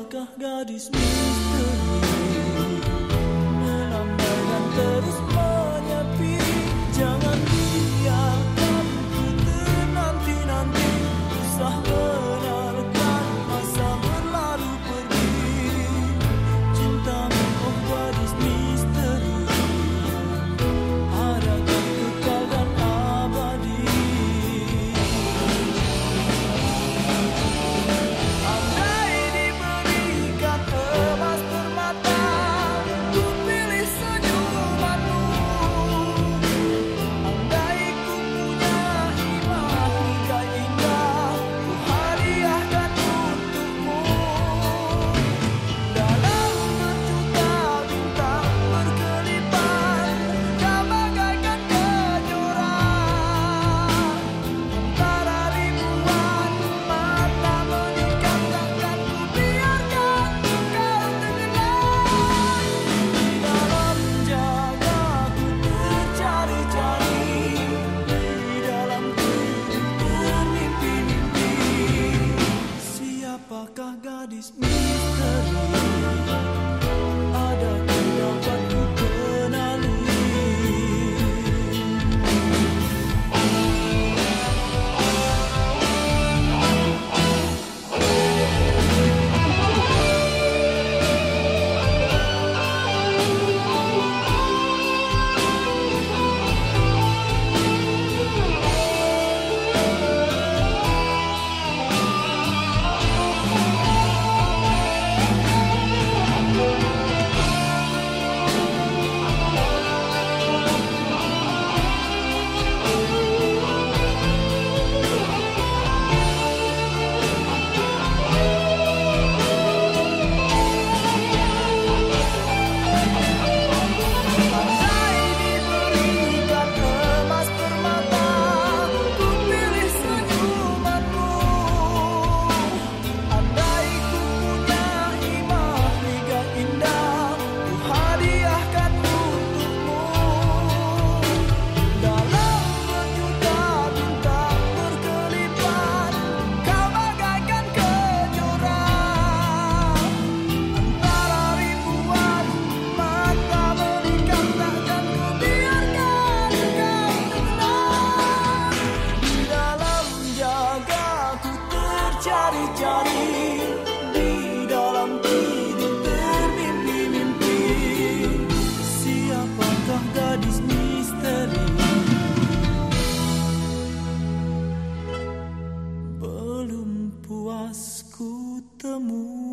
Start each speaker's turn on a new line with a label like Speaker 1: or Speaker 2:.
Speaker 1: Apakah gadis misteri ascolta-me